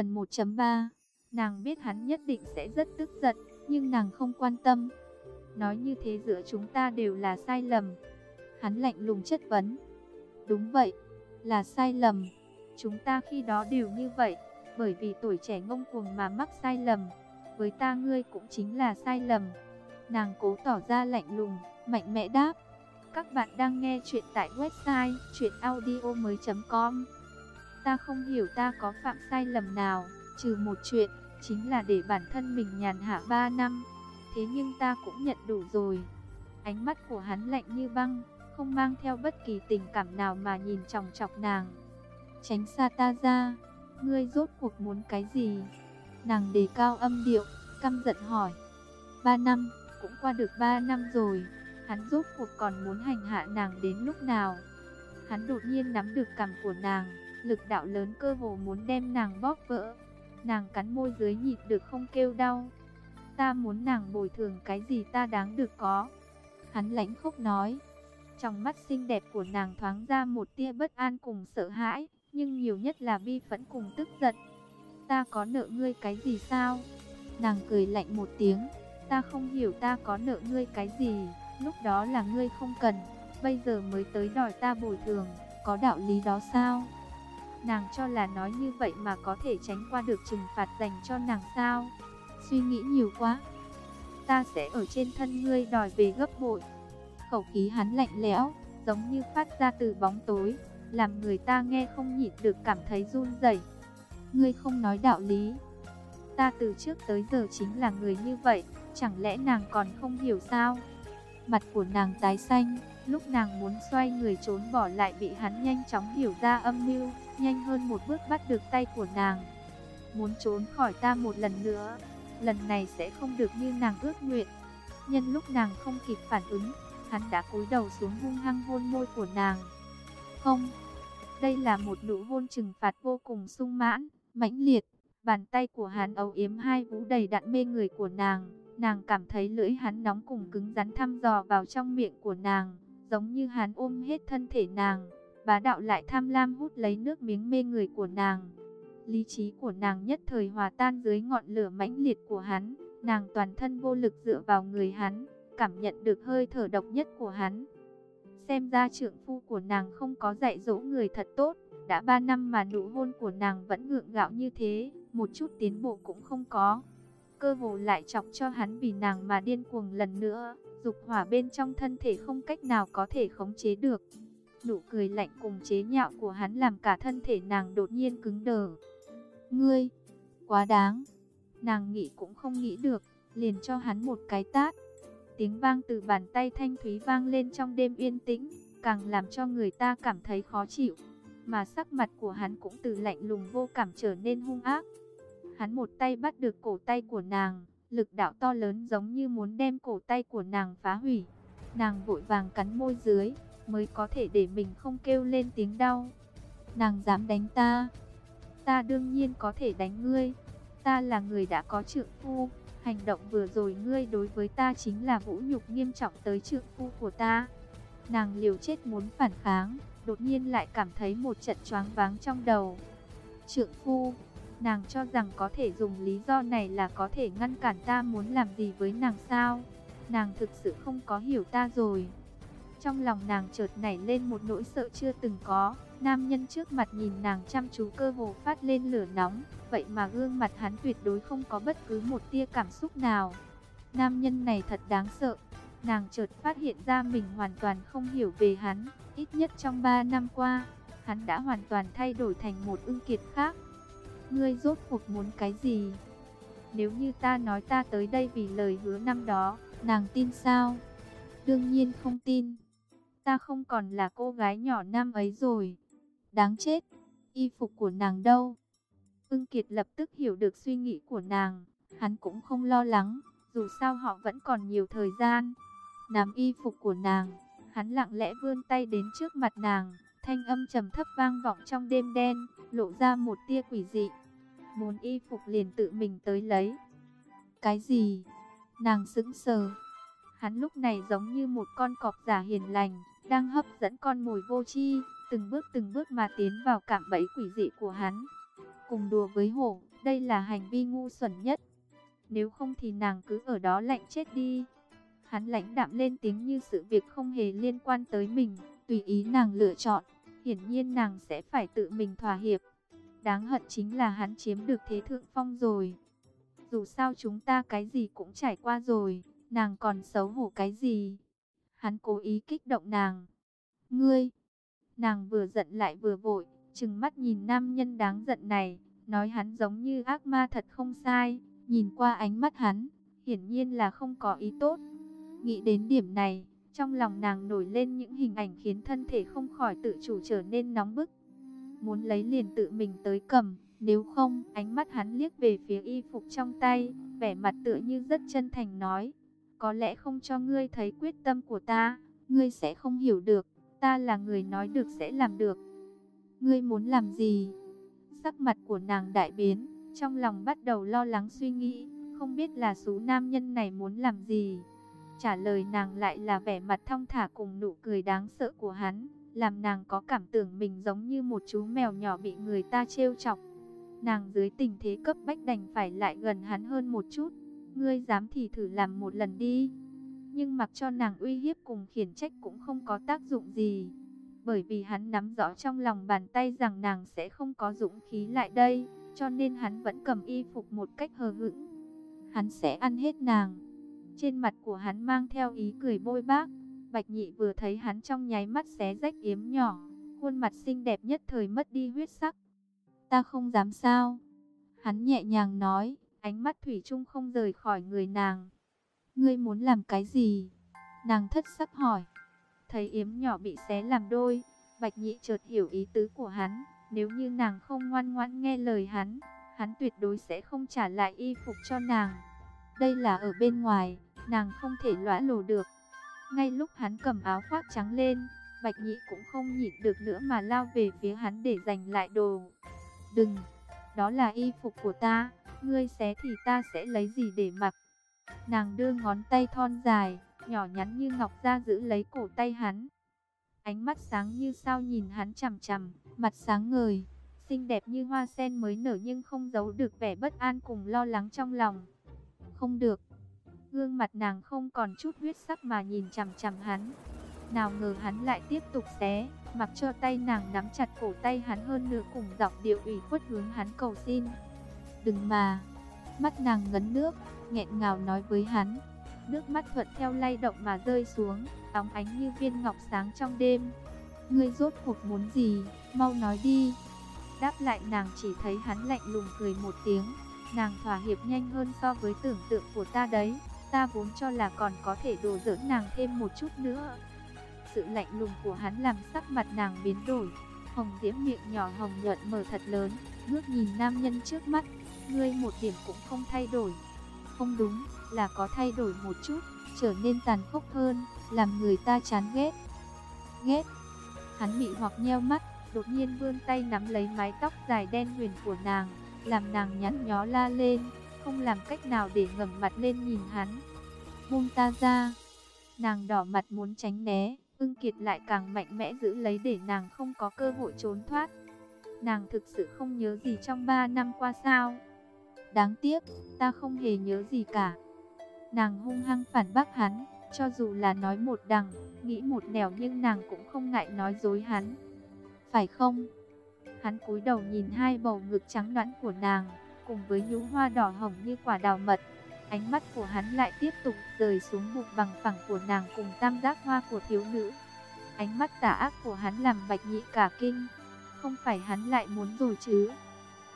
Phần 1.3 Nàng biết hắn nhất định sẽ rất tức giận, nhưng nàng không quan tâm. Nói như thế giữa chúng ta đều là sai lầm. Hắn lạnh lùng chất vấn. Đúng vậy, là sai lầm. Chúng ta khi đó đều như vậy, bởi vì tuổi trẻ ngông cuồng mà mắc sai lầm. Với ta ngươi cũng chính là sai lầm. Nàng cố tỏ ra lạnh lùng, mạnh mẽ đáp. Các bạn đang nghe chuyện tại website chuyenaudio.com Ta không hiểu ta có phạm sai lầm nào, trừ một chuyện, chính là để bản thân mình nhàn hạ 3 năm. Thế nhưng ta cũng nhận đủ rồi. Ánh mắt của hắn lạnh như băng, không mang theo bất kỳ tình cảm nào mà nhìn chòng chọc nàng. Tránh xa ta ra, ngươi rốt cuộc muốn cái gì? Nàng đề cao âm điệu, căm giận hỏi. Ba năm, cũng qua được ba năm rồi, hắn rốt cuộc còn muốn hành hạ nàng đến lúc nào? Hắn đột nhiên nắm được cằm của nàng, lực đạo lớn cơ hồ muốn đem nàng bóp vỡ. Nàng cắn môi dưới nhịn được không kêu đau. Ta muốn nàng bồi thường cái gì ta đáng được có. Hắn lãnh khốc nói. Trong mắt xinh đẹp của nàng thoáng ra một tia bất an cùng sợ hãi, nhưng nhiều nhất là bi phẫn cùng tức giận. Ta có nợ ngươi cái gì sao? Nàng cười lạnh một tiếng. Ta không hiểu ta có nợ ngươi cái gì, lúc đó là ngươi không cần, bây giờ mới tới đòi ta bồi thường, có đạo lý đó sao? Nàng cho là nói như vậy mà có thể tránh qua được trừng phạt dành cho nàng sao? Suy nghĩ nhiều quá. Ta sẽ ở trên thân ngươi đòi về gấp bội. Khẩu khí hắn lạnh lẽo, giống như phát ra từ bóng tối, làm người ta nghe không nhịn được cảm thấy run rẩy. Ngươi không nói đạo lý. Ta từ trước tới giờ chính là người như vậy, chẳng lẽ nàng còn không hiểu sao? Mặt của nàng tái xanh, lúc nàng muốn xoay người trốn bỏ lại bị hắn nhanh chóng hiểu ra âm mưu, nhanh hơn một bước bắt được tay của nàng. Muốn trốn khỏi ta một lần nữa, lần này sẽ không được như nàng ước nguyện. Nhân lúc nàng không kịp phản ứng, hắn đã cúi đầu xuống hung hăng hôn môi của nàng. Không, đây là một nụ hôn trừng phạt vô cùng sung mãn, mãnh liệt. Bàn tay của hắn âu yếm hai vũ đầy đặn mê người của nàng. Nàng cảm thấy lưỡi hắn nóng cùng cứng rắn thăm dò vào trong miệng của nàng, giống như hắn ôm hết thân thể nàng bá đạo lại tham lam hút lấy nước miếng mê người của nàng. Lý trí của nàng nhất thời hòa tan dưới ngọn lửa mãnh liệt của hắn, nàng toàn thân vô lực dựa vào người hắn, cảm nhận được hơi thở độc nhất của hắn. Xem ra trưởng phu của nàng không có dạy dỗ người thật tốt, đã ba năm mà nụ hôn của nàng vẫn ngượng gạo như thế, một chút tiến bộ cũng không có. Cơ hồ lại chọc cho hắn vì nàng mà điên cuồng lần nữa, dục hỏa bên trong thân thể không cách nào có thể khống chế được. Nụ cười lạnh cùng chế nhạo của hắn làm cả thân thể nàng đột nhiên cứng đờ. Ngươi, quá đáng. Nàng nghĩ cũng không nghĩ được, liền cho hắn một cái tát. Tiếng vang từ bàn tay thanh thúy vang lên trong đêm yên tĩnh, càng làm cho người ta cảm thấy khó chịu. Mà sắc mặt của hắn cũng từ lạnh lùng vô cảm trở nên hung ác. Hắn một tay bắt được cổ tay của nàng, lực đạo to lớn giống như muốn đem cổ tay của nàng phá hủy. Nàng vội vàng cắn môi dưới, mới có thể để mình không kêu lên tiếng đau. Nàng dám đánh ta, ta đương nhiên có thể đánh ngươi. Ta là người đã có trượng phu, hành động vừa rồi ngươi đối với ta chính là vũ nhục nghiêm trọng tới trượng phu của ta. Nàng liều chết muốn phản kháng, đột nhiên lại cảm thấy một trận choáng váng trong đầu. Trượng phu, nàng cho rằng có thể dùng lý do này là có thể ngăn cản ta muốn làm gì với nàng sao? Nàng thực sự không có hiểu ta rồi. Trong lòng nàng chợt nảy lên một nỗi sợ chưa từng có. Nam nhân trước mặt nhìn nàng chăm chú cơ hồ phát lên lửa nóng. Vậy mà gương mặt hắn tuyệt đối không có bất cứ một tia cảm xúc nào. Nam nhân này thật đáng sợ. Nàng chợt phát hiện ra mình hoàn toàn không hiểu về hắn. Ít nhất trong 3 năm qua, hắn đã hoàn toàn thay đổi thành một ưng kiệt khác. Ngươi rốt cuộc muốn cái gì? Nếu như ta nói ta tới đây vì lời hứa năm đó, nàng tin sao? Đương nhiên không tin ta không còn là cô gái nhỏ năm ấy rồi. Đáng chết, y phục của nàng đâu? Ưng Kiệt lập tức hiểu được suy nghĩ của nàng, hắn cũng không lo lắng, dù sao họ vẫn còn nhiều thời gian. Nắm y phục của nàng, hắn lặng lẽ vươn tay đến trước mặt nàng, thanh âm trầm thấp vang vọng trong đêm đen, lộ ra một tia quỷ dị. Muốn y phục liền tự mình tới lấy. Cái gì? Nàng sững sờ. Hắn lúc này giống như một con cọp giả hiền lành, đang hấp dẫn con mồi vô chi, từng bước từng bước mà tiến vào cạm bẫy quỷ dị của hắn. Cùng đùa với hổ, Đây là hành vi ngu xuẩn nhất. Nếu không thì nàng cứ ở đó lạnh chết đi. Hắn lãnh đạm lên tiếng như sự việc không hề liên quan tới mình, tùy ý nàng lựa chọn. Hiển nhiên nàng sẽ phải tự mình thỏa hiệp. Đáng hận chính là hắn chiếm được thế thượng phong rồi. Dù sao chúng ta cái gì cũng trải qua rồi, nàng còn xấu hổ cái gì. Hắn cố ý kích động nàng. Ngươi! Nàng vừa giận lại vừa vội, chừng mắt nhìn nam nhân đáng giận này, nói hắn giống như ác ma thật không sai. Nhìn qua ánh mắt hắn, hiển nhiên là không có ý tốt. Nghĩ đến điểm này, trong lòng nàng nổi lên những hình ảnh khiến thân thể không khỏi tự chủ trở nên nóng bức. Muốn lấy liền tự mình tới cầm, nếu không, ánh mắt hắn liếc về phía y phục trong tay, vẻ mặt tựa như rất chân thành nói. Có lẽ không cho ngươi thấy quyết tâm của ta, ngươi sẽ không hiểu được, ta là người nói được sẽ làm được. Ngươi muốn làm gì? Sắc mặt của nàng đại biến, trong lòng bắt đầu lo lắng suy nghĩ, không biết là số nam nhân này muốn làm gì. Trả lời nàng lại là vẻ mặt thong thả cùng nụ cười đáng sợ của hắn, làm nàng có cảm tưởng mình giống như một chú mèo nhỏ bị người ta trêu chọc. Nàng dưới tình thế cấp bách đành phải lại gần hắn hơn một chút. Ngươi dám thì thử làm một lần đi. Nhưng mặc cho nàng uy hiếp cùng khiển trách cũng không có tác dụng gì. Bởi vì hắn nắm rõ trong lòng bàn tay rằng nàng sẽ không có dũng khí lại đây. Cho nên hắn vẫn cầm y phục một cách hờ hững. Hắn sẽ ăn hết nàng. Trên mặt của hắn mang theo ý cười bôi bác. Bạch nhị vừa thấy hắn trong nháy mắt xé rách yếm nhỏ. Khuôn mặt xinh đẹp nhất thời mất đi huyết sắc. Ta không dám sao. Hắn nhẹ nhàng nói, ánh mắt Thủy chung không rời khỏi người nàng. Ngươi muốn làm cái gì? Nàng thất sắc hỏi. Thấy yếm nhỏ bị xé làm đôi, Bạch nhị chợt hiểu ý tứ của hắn. Nếu như nàng không ngoan ngoãn nghe lời hắn, hắn tuyệt đối sẽ không trả lại y phục cho nàng. Đây là ở bên ngoài, nàng không thể lõa lồ được. Ngay lúc hắn cầm áo khoác trắng lên, Bạch Nhị cũng không nhịn được nữa mà lao về phía hắn để giành lại đồ. Đừng, đó là y phục của ta, ngươi xé thì ta sẽ lấy gì để mặc. Nàng đưa ngón tay thon dài, nhỏ nhắn như ngọc ra giữ lấy cổ tay hắn. Ánh mắt sáng như sao nhìn hắn chằm chằm, mặt sáng ngời, xinh đẹp như hoa sen mới nở nhưng không giấu được vẻ bất an cùng lo lắng trong lòng. Không được. Gương mặt nàng không còn chút huyết sắc mà nhìn chằm chằm hắn. Nào ngờ hắn lại tiếp tục xé, mặc cho tay nàng nắm chặt cổ tay hắn hơn nữa cùng giọng điệu ủy khuất hướng hắn cầu xin. Đừng mà. Mắt nàng ngấn nước, nghẹn ngào nói với hắn. Nước mắt thuận theo lay động mà rơi xuống, óng ánh như viên ngọc sáng trong đêm. Ngươi rốt cuộc muốn gì, mau nói đi. Đáp lại nàng chỉ thấy hắn lạnh lùng cười một tiếng. Nàng thỏa hiệp nhanh hơn so với tưởng tượng của ta đấy. Ta vốn cho là còn có thể đùa giỡn nàng thêm một chút nữa. Sự lạnh lùng của hắn làm sắc mặt nàng biến đổi. Hồng diễm miệng nhỏ hồng nhuận mở thật lớn, ngước nhìn nam nhân trước mắt. Ngươi một điểm cũng không thay đổi. Không đúng, là có thay đổi một chút, trở nên tàn khốc hơn, làm người ta chán ghét. Ghét. Hắn bị hoặc nheo mắt, đột nhiên vươn tay nắm lấy mái tóc dài đen huyền của nàng, làm nàng nhăn nhó la lên, không làm cách nào để ngẩng mặt lên nhìn hắn. Buông ta ra. Nàng đỏ mặt muốn tránh né, ưng kiệt lại càng mạnh mẽ giữ lấy để nàng không có cơ hội trốn thoát. Nàng thực sự không nhớ gì trong 3 năm qua sao. Đáng tiếc, ta không hề nhớ gì cả. Nàng hung hăng phản bác hắn, cho dù là nói một đằng, nghĩ một nẻo nhưng nàng cũng không ngại nói dối hắn. Phải không? Hắn cúi đầu nhìn hai bầu ngực trắng nõn của nàng, cùng với nhũ hoa đỏ hồng như quả đào mật. Ánh mắt của hắn lại tiếp tục rời xuống bụng bằng phẳng của nàng cùng tam giác hoa của thiếu nữ. Ánh mắt tà ác của hắn làm bạch nhị cả kinh. Không phải hắn lại muốn rồi chứ.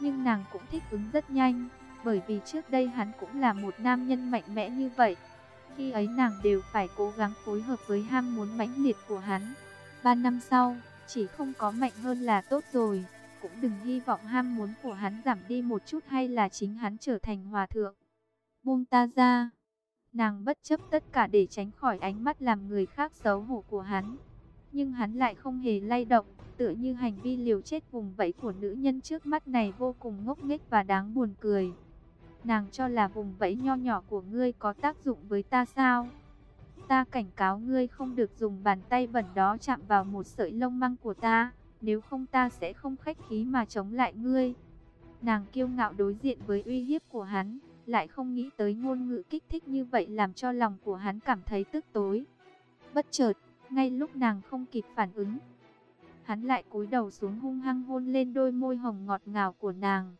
Nhưng nàng cũng thích ứng rất nhanh, bởi vì trước đây hắn cũng là một nam nhân mạnh mẽ như vậy. Khi ấy nàng đều phải cố gắng phối hợp với ham muốn mãnh liệt của hắn. Ba năm sau, chỉ không có mạnh hơn là tốt rồi. Cũng đừng hy vọng ham muốn của hắn giảm đi một chút hay là chính hắn trở thành hòa thượng. Buông ta ra. Nàng bất chấp tất cả để tránh khỏi ánh mắt làm người khác xấu hổ của hắn. Nhưng hắn lại không hề lay động, tựa như hành vi liều chết vùng vẫy của nữ nhân trước mắt này vô cùng ngốc nghếch và đáng buồn cười. Nàng cho là vùng vẫy nho nhỏ của ngươi có tác dụng với ta sao? Ta cảnh cáo ngươi không được dùng bàn tay bẩn đó chạm vào một sợi lông măng của ta, nếu không ta sẽ không khách khí mà chống lại ngươi. Nàng kiêu ngạo đối diện với uy hiếp của hắn, lại không nghĩ tới ngôn ngữ kích thích như vậy làm cho lòng của hắn cảm thấy tức tối. Bất chợt, ngay lúc nàng không kịp phản ứng, hắn lại cúi đầu xuống hung hăng hôn lên đôi môi hồng ngọt ngào của nàng.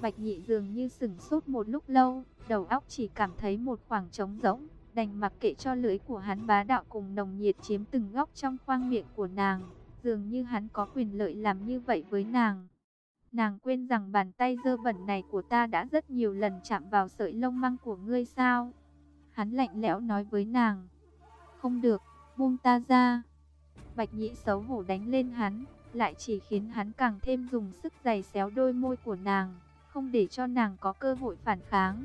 Bạch nhị dường như sửng sốt một lúc lâu, đầu óc chỉ cảm thấy một khoảng trống rỗng, đành mặc kệ cho lưỡi của hắn bá đạo cùng nồng nhiệt chiếm từng góc trong khoang miệng của nàng. Dường như hắn có quyền lợi làm như vậy với nàng. Nàng quên rằng bàn tay dơ bẩn này của ta đã rất nhiều lần chạm vào sợi lông măng của ngươi sao? Hắn lạnh lẽo nói với nàng. Không được, buông ta ra. Bạch nhị xấu hổ đánh lên hắn, lại chỉ khiến hắn càng thêm dùng sức giày xéo đôi môi của nàng, không để cho nàng có cơ hội phản kháng.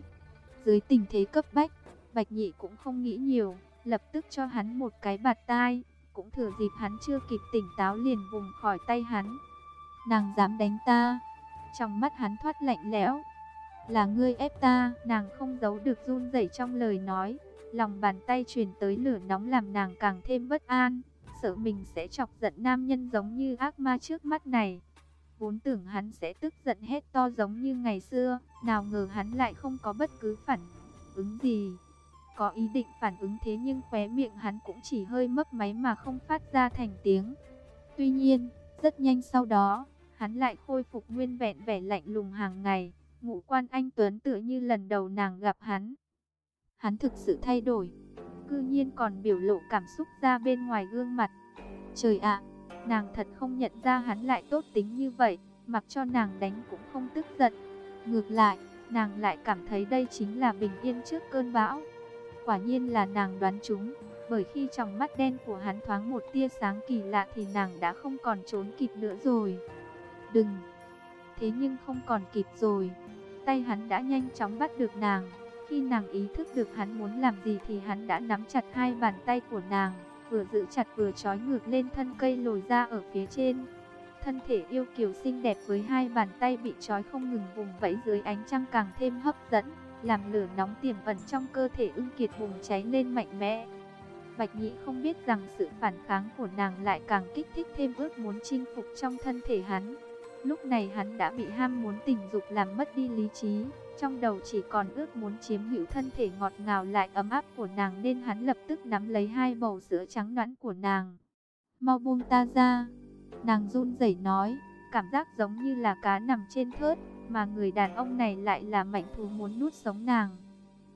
Dưới tình thế cấp bách, Bạch nhị cũng không nghĩ nhiều, lập tức cho hắn một cái bạt tai, cũng thừa dịp hắn chưa kịp tỉnh táo liền vùng khỏi tay hắn. Nàng dám đánh ta. Trong mắt hắn thoát lạnh lẽo. Là ngươi ép ta, nàng không giấu được run rẩy trong lời nói. Lòng bàn tay truyền tới lửa nóng làm nàng càng thêm bất an, sợ mình sẽ chọc giận nam nhân giống như ác ma trước mắt này. Vốn tưởng hắn sẽ tức giận hết to giống như ngày xưa, nào ngờ hắn lại không có bất cứ phản ứng gì. Có ý định phản ứng thế nhưng khóe miệng hắn cũng chỉ hơi mấp máy mà không phát ra thành tiếng. Tuy nhiên, rất nhanh sau đó, hắn lại khôi phục nguyên vẹn vẻ lạnh lùng hàng ngày. Ngũ quan anh Tuấn tựa như lần đầu nàng gặp hắn. Hắn thực sự thay đổi, cư nhiên còn biểu lộ cảm xúc ra bên ngoài gương mặt. Trời ạ, nàng thật không nhận ra hắn lại tốt tính như vậy, mặc cho nàng đánh cũng không tức giận. Ngược lại, nàng lại cảm thấy đây chính là bình yên trước cơn bão. Quả nhiên là nàng đoán chúng, bởi khi trong mắt đen của hắn thoáng một tia sáng kỳ lạ thì nàng đã không còn trốn kịp nữa rồi. Đừng! Thế nhưng không còn kịp rồi. Tay hắn đã nhanh chóng bắt được nàng. Khi nàng ý thức được hắn muốn làm gì thì hắn đã nắm chặt hai bàn tay của nàng, vừa giữ chặt vừa trói ngược lên thân cây lồi ra ở phía trên. Thân thể yêu kiều xinh đẹp với hai bàn tay bị trói không ngừng vùng vẫy dưới ánh trăng càng thêm hấp dẫn, làm lửa nóng tiềm ẩn trong cơ thể ưng kiệt bùng cháy lên mạnh mẽ. Bạch Nhĩ không biết rằng sự phản kháng của nàng lại càng kích thích thêm ước muốn chinh phục trong thân thể hắn. Lúc này hắn đã bị ham muốn tình dục làm mất đi lý trí, trong đầu chỉ còn ước muốn chiếm hữu thân thể ngọt ngào lại ấm áp của nàng nên hắn lập tức nắm lấy hai bầu sữa trắng nõn của nàng. Mau buông ta ra, nàng run rẩy nói, cảm giác giống như là cá nằm trên thớt, mà người đàn ông này lại là mạnh thú muốn nuốt sống nàng.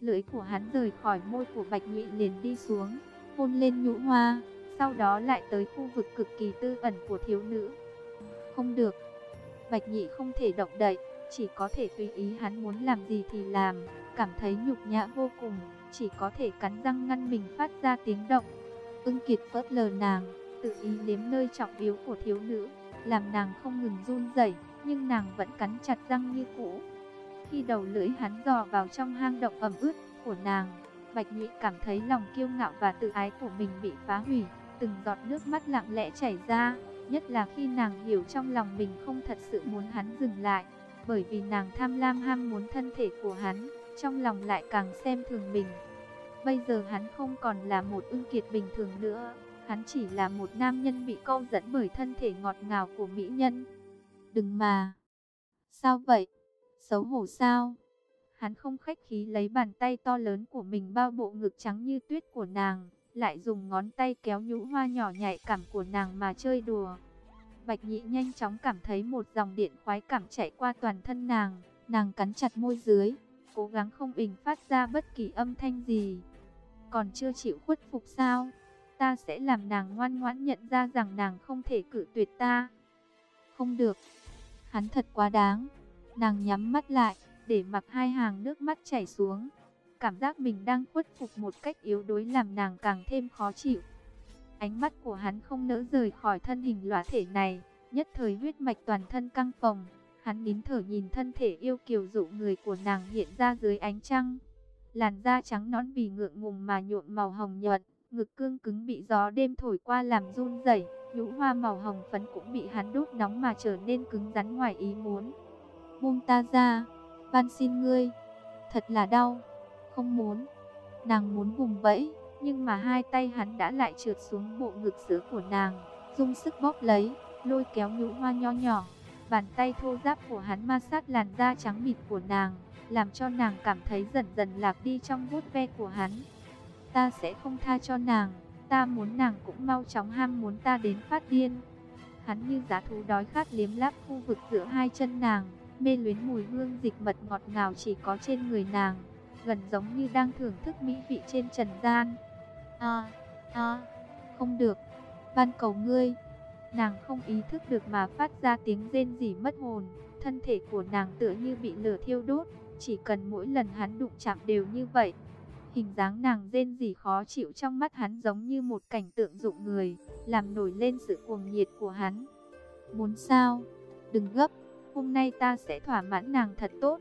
Lưỡi của hắn rời khỏi môi của Bạch Nhụy liền đi xuống, hôn lên nhũ hoa, sau đó lại tới khu vực cực kỳ tư ẩn của thiếu nữ. Không được, Bạch Nhị không thể động đậy, chỉ có thể tùy ý hắn muốn làm gì thì làm, cảm thấy nhục nhã vô cùng, chỉ có thể cắn răng ngăn mình phát ra tiếng động. Ưng Kiệt phớt lờ nàng, tự ý liếm nơi trọng yếu của thiếu nữ, làm nàng không ngừng run rẩy, nhưng nàng vẫn cắn chặt răng như cũ. Khi đầu lưỡi hắn dò vào trong hang động ẩm ướt của nàng, Bạch Nhụy cảm thấy lòng kiêu ngạo và tự ái của mình bị phá hủy, từng giọt nước mắt lặng lẽ chảy ra, nhất là khi nàng hiểu trong lòng mình không thật sự muốn hắn dừng lại, bởi vì nàng tham lam ham muốn thân thể của hắn, trong lòng lại càng xem thường mình. Bây giờ hắn không còn là một ưng kiệt bình thường nữa, hắn chỉ là một nam nhân bị câu dẫn bởi thân thể ngọt ngào của mỹ nhân. Đừng mà! Sao vậy? Xấu hổ sao? Hắn không khách khí lấy bàn tay to lớn của mình bao bộ ngực trắng như tuyết của nàng, lại dùng ngón tay kéo nhũ hoa nhỏ nhạy cảm của nàng mà chơi đùa. Bạch nhị nhanh chóng cảm thấy một dòng điện khoái cảm chạy qua toàn thân nàng, nàng cắn chặt môi dưới, cố gắng không bình phát ra bất kỳ âm thanh gì. Còn chưa chịu khuất phục sao? Ta sẽ làm nàng ngoan ngoãn nhận ra rằng nàng không thể cự tuyệt ta. Không được, hắn thật quá đáng. Nàng nhắm mắt lại, để mặc hai hàng nước mắt chảy xuống. Cảm giác mình đang khuất phục một cách yếu đuối làm nàng càng thêm khó chịu. Ánh mắt của hắn không nỡ rời khỏi thân hình lõa thể này, nhất thời huyết mạch toàn thân căng phồng. Hắn nín thở nhìn thân thể yêu kiều dụ người của nàng hiện ra dưới ánh trăng. Làn da trắng nõn vì ngượng ngùng mà nhuộm màu hồng nhuận, ngực cương cứng bị gió đêm thổi qua làm run rẩy, nhũ hoa màu hồng phấn cũng bị hắn đốt nóng mà trở nên cứng rắn ngoài ý muốn. Buông ta ra, van xin ngươi, thật là đau, không muốn. Nàng muốn vùng vẫy, nhưng mà hai tay hắn đã lại trượt xuống bộ ngực sữa của nàng, dùng sức bóp lấy, lôi kéo nhũ hoa nho nhỏ. Bàn tay thô ráp của hắn ma sát làn da trắng mịt của nàng, làm cho nàng cảm thấy dần dần lạc đi trong vuốt ve của hắn. Ta sẽ không tha cho nàng, ta muốn nàng cũng mau chóng ham muốn ta đến phát điên. Hắn như giá thú đói khát liếm láp khu vực giữa hai chân nàng, mê luyến mùi hương dịch mật ngọt ngào chỉ có trên người nàng, gần giống như đang thưởng thức mỹ vị trên trần gian. À, à, không được, van cầu ngươi. Nàng không ý thức được mà phát ra tiếng rên rỉ mất hồn, thân thể của nàng tựa như bị lửa thiêu đốt, chỉ cần mỗi lần hắn đụng chạm đều như vậy. Hình dáng nàng rên rỉ khó chịu trong mắt hắn giống như một cảnh tượng dụng người, làm nổi lên sự cuồng nhiệt của hắn. Muốn sao? Đừng gấp, hôm nay ta sẽ thỏa mãn nàng thật tốt.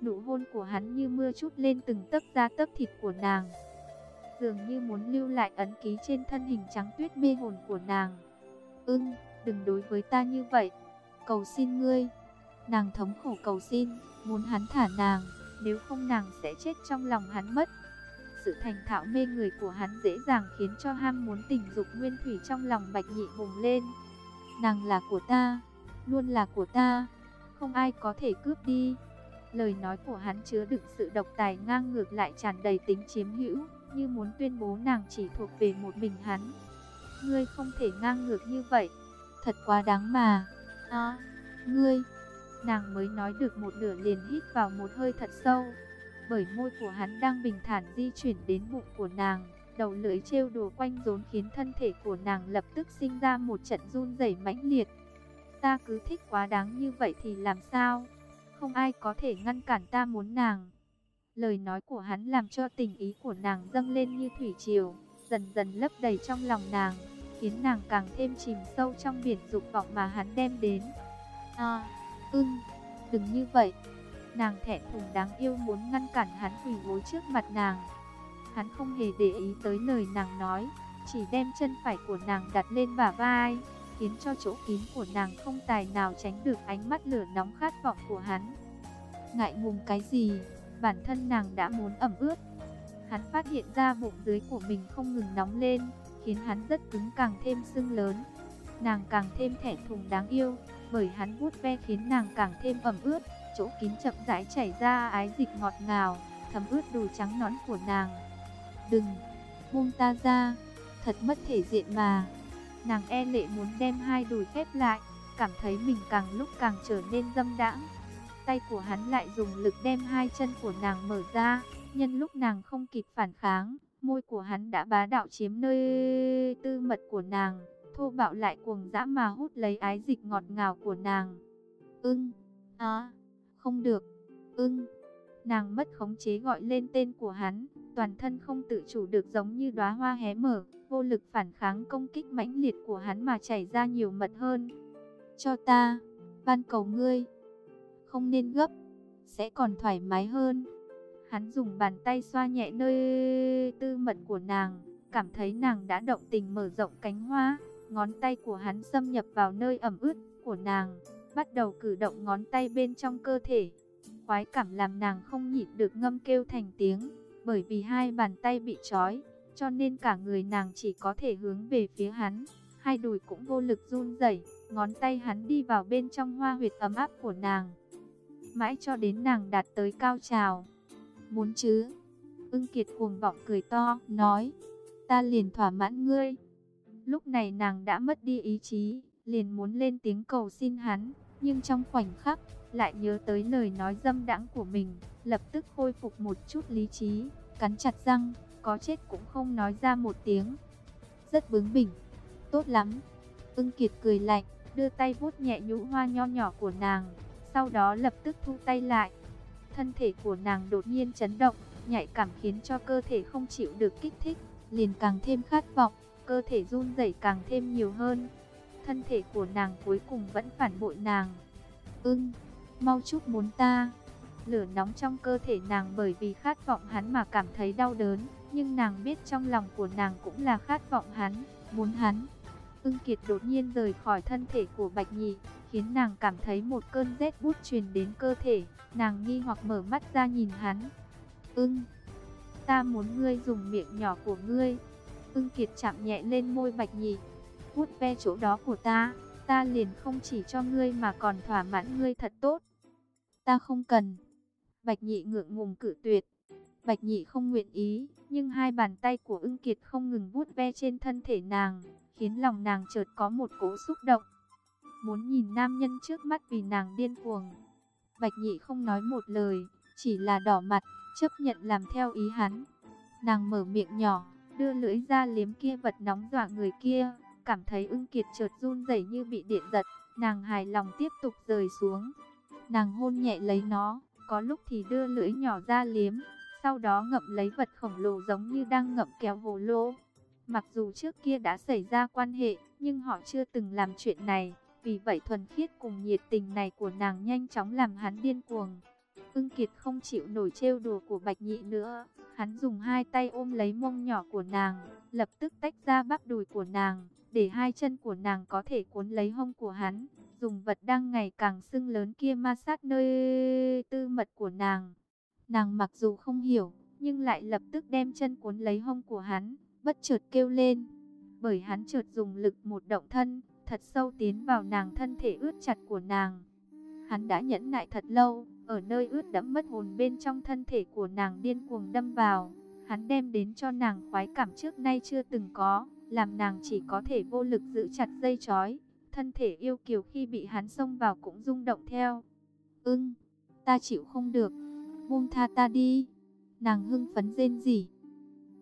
Nụ hôn của hắn như mưa chút lên từng tấc da tấc thịt của nàng. Dường như muốn lưu lại ấn ký trên thân hình trắng tuyết mê hồn của nàng. Ưng, đừng đối với ta như vậy. Cầu xin ngươi. Nàng thống khổ cầu xin, muốn hắn thả nàng, nếu không nàng sẽ chết trong lòng hắn mất. Sự thành thạo mê người của hắn dễ dàng khiến cho ham muốn tình dục nguyên thủy trong lòng bạch nhị bùng lên. Nàng là của ta, luôn là của ta, không ai có thể cướp đi. Lời nói của hắn chứa đựng sự độc tài ngang ngược lại tràn đầy tính chiếm hữu, như muốn tuyên bố nàng chỉ thuộc về một mình hắn. Ngươi không thể ngang ngược như vậy, thật quá đáng mà. À, ngươi, nàng mới nói được một nửa liền hít vào một hơi thật sâu. Bởi môi của hắn đang bình thản di chuyển đến bụng của nàng, đầu lưỡi trêu đùa quanh rốn khiến thân thể của nàng lập tức sinh ra một trận run rẩy mãnh liệt. Ta cứ thích quá đáng như vậy thì làm sao? Không ai có thể ngăn cản ta muốn nàng. Lời nói của hắn làm cho tình ý của nàng dâng lên như thủy triều, dần dần lấp đầy trong lòng nàng, khiến nàng càng thêm chìm sâu trong biển dục vọng mà hắn đem đến. À, ưng, đừng như vậy. Nàng thẹn thùng đáng yêu muốn ngăn cản hắn quỳ gối trước mặt nàng. Hắn không hề để ý tới lời nàng nói, chỉ đem chân phải của nàng đặt lên bả vai, khiến cho chỗ kín của nàng không tài nào tránh được ánh mắt lửa nóng khát vọng của hắn. Ngại ngùng cái gì, bản thân nàng đã muốn ẩm ướt. Hắn phát hiện ra bụng dưới của mình không ngừng nóng lên, khiến hắn rất cứng càng thêm sưng lớn. Nàng càng thêm thẹn thùng đáng yêu, bởi hắn vuốt ve khiến nàng càng thêm ẩm ướt, chỗ kín chậm rãi chảy ra ái dịch ngọt ngào, thấm ướt đùi trắng nõn của nàng. Đừng, buông ta ra, thật mất thể diện mà. Nàng e lệ muốn đem hai đùi khép lại, cảm thấy mình càng lúc càng trở nên dâm đãng. Tay của hắn lại dùng lực đem hai chân của nàng mở ra, nhân lúc nàng không kịp phản kháng, môi của hắn đã bá đạo chiếm nơi tư mật của nàng, thô bạo lại cuồng dã mà hút lấy ái dịch ngọt ngào của nàng. Ưng, á, không được, ưng. Nàng mất khống chế gọi lên tên của hắn, toàn thân không tự chủ được giống như đóa hoa hé mở, vô lực phản kháng công kích mãnh liệt của hắn mà chảy ra nhiều mật hơn. Cho ta, van cầu ngươi, không nên gấp, sẽ còn thoải mái hơn. Hắn dùng bàn tay xoa nhẹ nơi tư mật của nàng, cảm thấy nàng đã động tình mở rộng cánh hoa, ngón tay của hắn xâm nhập vào nơi ẩm ướt của nàng, bắt đầu cử động ngón tay bên trong cơ thể. Khoái cảm làm nàng không nhịn được ngâm kêu thành tiếng, bởi vì hai bàn tay bị trói, cho nên cả người nàng chỉ có thể hướng về phía hắn, hai đùi cũng vô lực run rẩy, ngón tay hắn đi vào bên trong hoa huyệt ấm áp của nàng. Mãi cho đến nàng đạt tới cao trào. Muốn chứ? Ưng Kiệt cuồng vọng cười to, nói, ta liền thỏa mãn ngươi. Lúc này nàng đã mất đi ý chí, liền muốn lên tiếng cầu xin hắn, nhưng trong khoảnh khắc, lại nhớ tới lời nói dâm đãng của mình, lập tức khôi phục một chút lý trí, cắn chặt răng, có chết cũng không nói ra một tiếng. Rất bướng bỉnh, tốt lắm. Ưng Kiệt cười lạnh, đưa tay vuốt nhẹ nhũ hoa nho nhỏ của nàng, sau đó lập tức thu tay lại. Thân thể của nàng đột nhiên chấn động, nhạy cảm khiến cho cơ thể không chịu được kích thích, liền càng thêm khát vọng, cơ thể run rẩy càng thêm nhiều hơn. Thân thể của nàng cuối cùng vẫn phản bội nàng. Ưng, mau chút muốn ta. Lửa nóng trong cơ thể nàng bởi vì khát vọng hắn mà cảm thấy đau đớn, nhưng nàng biết trong lòng của nàng cũng là khát vọng hắn, muốn hắn. Ưng Kiệt đột nhiên rời khỏi thân thể của Bạch Nhị, khiến nàng cảm thấy một cơn rét bút truyền đến cơ thể, nàng nghi hoặc mở mắt ra nhìn hắn. Ưng, ta muốn ngươi dùng miệng nhỏ của ngươi. Ưng Kiệt chạm nhẹ lên môi Bạch Nhị, vuốt ve chỗ đó của ta, ta liền không chỉ cho ngươi mà còn thỏa mãn ngươi thật tốt. Ta không cần. Bạch nhị ngượng ngùng cự tuyệt. Bạch nhị không nguyện ý, nhưng hai bàn tay của ưng kiệt không ngừng vuốt ve trên thân thể nàng, khiến lòng nàng chợt có một cỗ xúc động. Muốn nhìn nam nhân trước mắt vì nàng điên cuồng. Bạch nhị không nói một lời, chỉ là đỏ mặt, chấp nhận làm theo ý hắn. Nàng mở miệng nhỏ, đưa lưỡi ra liếm kia vật nóng dọa người kia, cảm thấy ưng kiệt chợt run rẩy như bị điện giật, nàng hài lòng tiếp tục rời xuống. Nàng hôn nhẹ lấy nó, có lúc thì đưa lưỡi nhỏ ra liếm, sau đó ngậm lấy vật khổng lồ giống như đang ngậm kéo hồ lô. Mặc dù trước kia đã xảy ra quan hệ, nhưng họ chưa từng làm chuyện này, vì vậy thuần khiết cùng nhiệt tình này của nàng nhanh chóng làm hắn điên cuồng. Ưng Kiệt không chịu nổi trêu đùa của Bạch Nhị nữa, hắn dùng hai tay ôm lấy mông nhỏ của nàng, lập tức tách ra bắp đùi của nàng, để hai chân của nàng có thể cuốn lấy hông của hắn, dùng vật đang ngày càng sưng lớn kia ma sát nơi tư mật của nàng. Nàng mặc dù không hiểu, nhưng lại lập tức đem chân cuốn lấy hông của hắn, bất chợt kêu lên. Bởi hắn chợt dùng lực một động thân, thật sâu tiến vào nàng thân thể ướt chặt của nàng. Hắn đã nhẫn nại thật lâu, ở nơi ướt đẫm mất hồn bên trong thân thể của nàng điên cuồng đâm vào. Hắn đem đến cho nàng khoái cảm trước nay chưa từng có, làm nàng chỉ có thể vô lực giữ chặt dây chói. Thân thể yêu kiều khi bị hắn xông vào cũng rung động theo. Ưng, ta chịu không được, buông tha ta đi. Nàng hưng phấn rên rỉ.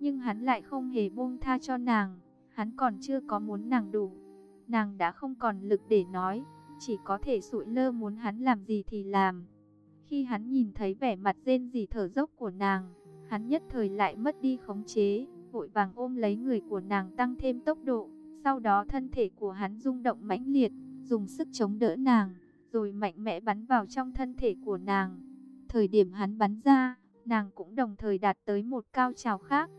Nhưng hắn lại không hề buông tha cho nàng, hắn còn chưa có muốn nàng đủ. Nàng đã không còn lực để nói, chỉ có thể sụi lơ muốn hắn làm gì thì làm. Khi hắn nhìn thấy vẻ mặt rên rỉ thở dốc của nàng, hắn nhất thời lại mất đi khống chế, vội vàng ôm lấy người của nàng tăng thêm tốc độ. Sau đó thân thể của hắn rung động mãnh liệt, dùng sức chống đỡ nàng, rồi mạnh mẽ bắn vào trong thân thể của nàng. Thời điểm hắn bắn ra, nàng cũng đồng thời đạt tới một cao trào khác.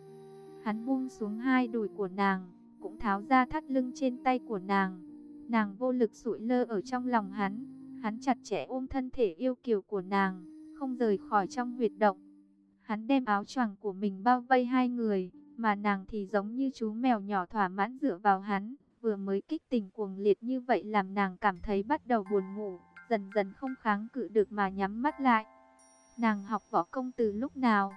Hắn buông xuống hai đùi của nàng, cũng tháo ra thắt lưng trên tay của nàng. Nàng vô lực sụi lơ ở trong lòng hắn, hắn chặt chẽ ôm thân thể yêu kiều của nàng, không rời khỏi trong huyệt động. Hắn đem áo choàng của mình bao vây hai người, mà nàng thì giống như chú mèo nhỏ thỏa mãn dựa vào hắn, vừa mới kích tình cuồng liệt như vậy làm nàng cảm thấy bắt đầu buồn ngủ, dần dần không kháng cự được mà nhắm mắt lại. Nàng học võ công từ lúc nào?